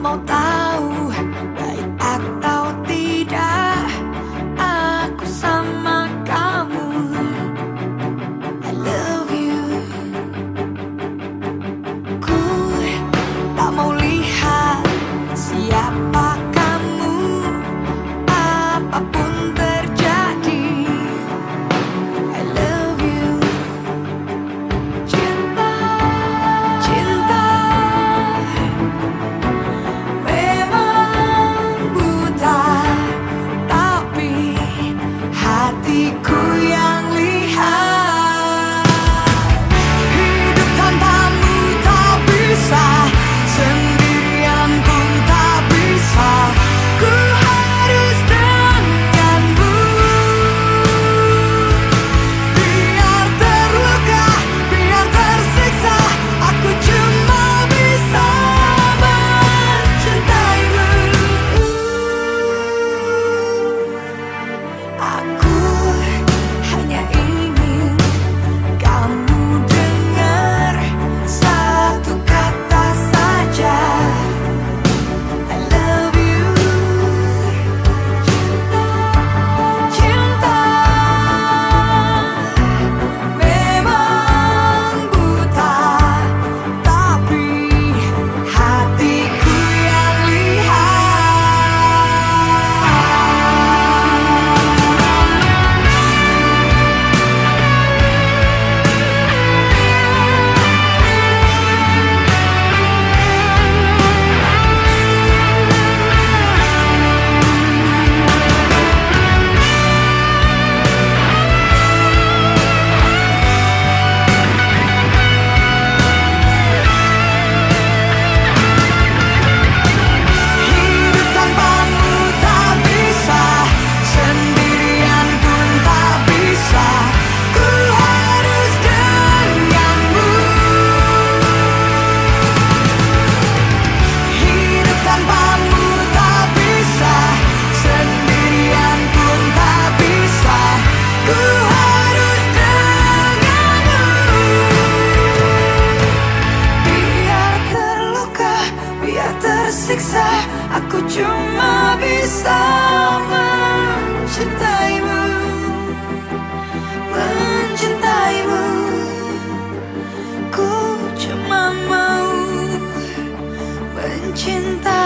montar o bisa mencintaimu. Mencintaimu. Ku cuma mau mencintai.